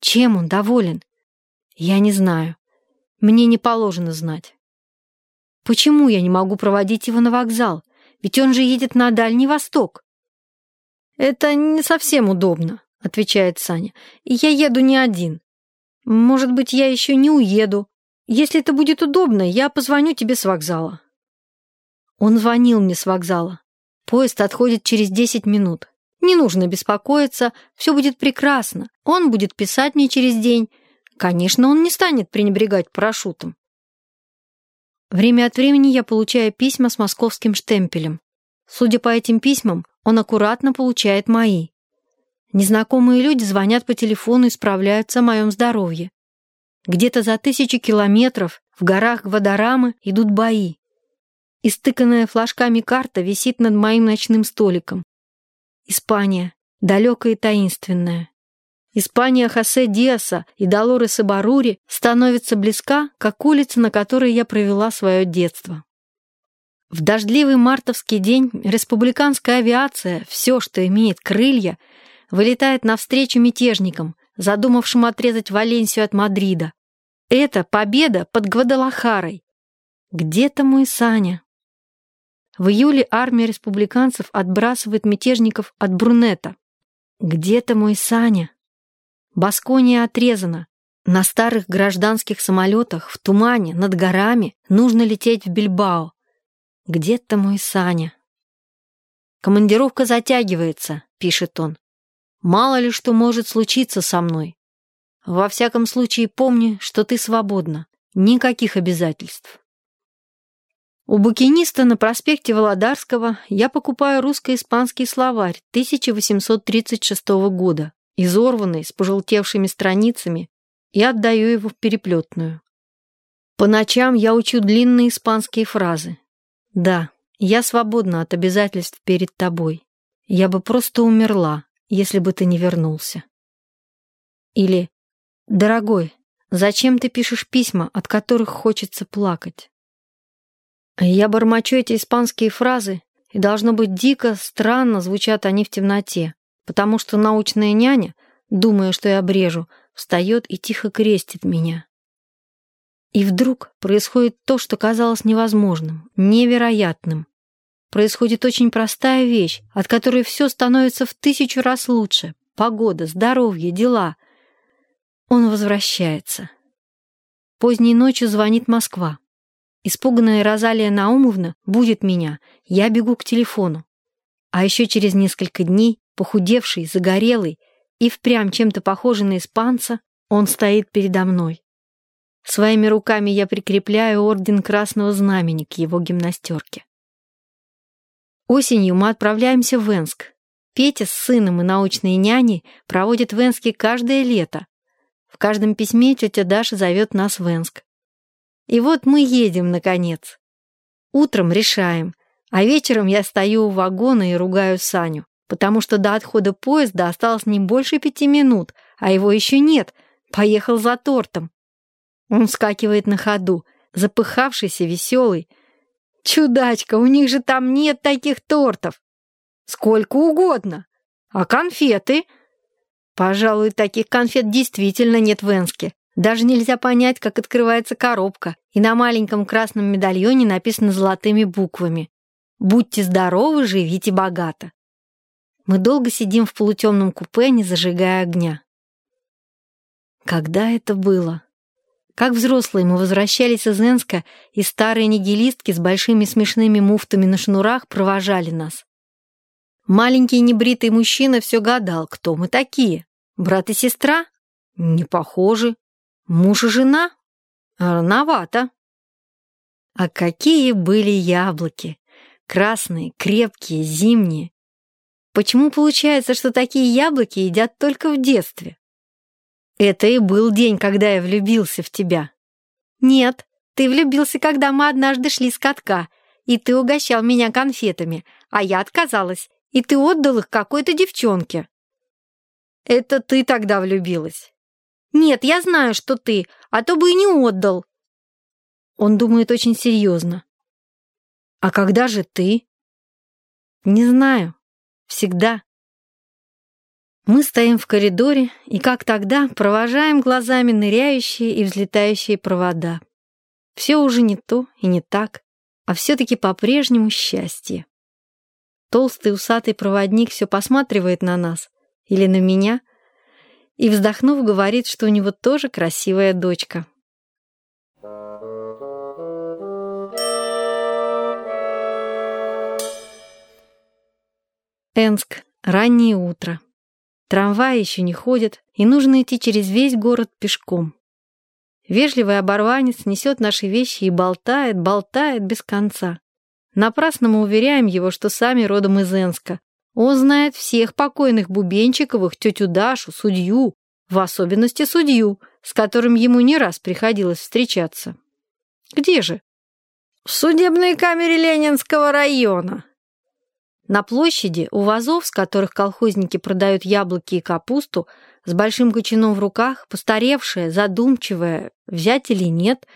Чем он доволен? Я не знаю. Мне не положено знать. Почему я не могу проводить его на вокзал? Ведь он же едет на Дальний Восток. Это не совсем удобно, отвечает Саня. Я еду не один. Может быть, я еще не уеду. Если это будет удобно, я позвоню тебе с вокзала. Он звонил мне с вокзала. Поезд отходит через 10 минут. Не нужно беспокоиться, все будет прекрасно. Он будет писать мне через день. Конечно, он не станет пренебрегать парашютом. Время от времени я получаю письма с московским штемпелем. Судя по этим письмам, он аккуратно получает мои. Незнакомые люди звонят по телефону и справляются о моем здоровье. Где-то за тысячи километров в горах Гвадарамы идут бои. Истыканная флажками карта висит над моим ночным столиком. Испания, далекая и таинственная. Испания Хосе Диаса и Долореса Барури становится близка, как улица, на которой я провела свое детство. В дождливый мартовский день республиканская авиация, все, что имеет крылья, вылетает навстречу мятежникам, задумавшим отрезать Валенсию от Мадрида. Это победа под Гвадалахарой. Где-то мой Саня. В июле армия республиканцев отбрасывает мятежников от Брунета. Где-то мой Саня. Баскония отрезана. На старых гражданских самолетах в тумане над горами нужно лететь в Бильбао. Где-то мой Саня. «Командировка затягивается», — пишет он. «Мало ли что может случиться со мной. Во всяком случае помни, что ты свободна. Никаких обязательств». У букиниста на проспекте Володарского я покупаю русско-испанский словарь 1836 года изорванный, с пожелтевшими страницами, и отдаю его в переплетную. По ночам я учу длинные испанские фразы. Да, я свободна от обязательств перед тобой. Я бы просто умерла, если бы ты не вернулся. Или «Дорогой, зачем ты пишешь письма, от которых хочется плакать?» Я бормочу эти испанские фразы, и должно быть дико, странно звучат они в темноте потому что научная няня, думая, что я обрежу, встает и тихо крестит меня. И вдруг происходит то, что казалось невозможным, невероятным. Происходит очень простая вещь, от которой все становится в тысячу раз лучше. Погода, здоровье, дела. Он возвращается. Поздней ночью звонит Москва. Испуганная Розалия Наумовна будет меня. Я бегу к телефону. А еще через несколько дней Похудевший, загорелый и впрямь чем-то похожий на испанца, он стоит передо мной. Своими руками я прикрепляю орден Красного Знамени к его гимнастерке. Осенью мы отправляемся в Энск. Петя с сыном и научной няней проводят в Энске каждое лето. В каждом письме тетя Даша зовет нас в Энск. И вот мы едем, наконец. Утром решаем, а вечером я стою у вагона и ругаю Саню потому что до отхода поезда осталось не больше пяти минут, а его еще нет. Поехал за тортом. Он вскакивает на ходу, запыхавшийся, веселый. «Чудачка, у них же там нет таких тортов!» «Сколько угодно! А конфеты?» «Пожалуй, таких конфет действительно нет в Энске. Даже нельзя понять, как открывается коробка, и на маленьком красном медальоне написано золотыми буквами «Будьте здоровы, живите богато». Мы долго сидим в полутемном купе, не зажигая огня. Когда это было? Как взрослые мы возвращались из Энска, и старые нигилистки с большими смешными муфтами на шнурах провожали нас. Маленький небритый мужчина все гадал, кто мы такие. Брат и сестра? Не похожи. Муж и жена? Рановато. А какие были яблоки! Красные, крепкие, зимние. Почему получается, что такие яблоки едят только в детстве? Это и был день, когда я влюбился в тебя. Нет, ты влюбился, когда мы однажды шли с катка, и ты угощал меня конфетами, а я отказалась, и ты отдал их какой-то девчонке. Это ты тогда влюбилась. Нет, я знаю, что ты, а то бы и не отдал. Он думает очень серьезно. А когда же ты? Не знаю. Всегда. Мы стоим в коридоре и, как тогда, провожаем глазами ныряющие и взлетающие провода. Все уже не то и не так, а все-таки по-прежнему счастье. Толстый усатый проводник все посматривает на нас или на меня и, вздохнув, говорит, что у него тоже красивая дочка. Энск. Раннее утро. Трамваи еще не ходят, и нужно идти через весь город пешком. Вежливый оборванец несет наши вещи и болтает, болтает без конца. Напрасно мы уверяем его, что сами родом из Энска. Он знает всех покойных Бубенчиковых, тетю Дашу, судью, в особенности судью, с которым ему не раз приходилось встречаться. Где же? В судебной камере Ленинского района. На площади у вазов, с которых колхозники продают яблоки и капусту, с большим кочаном в руках, постаревшая, задумчивая, взять или нет,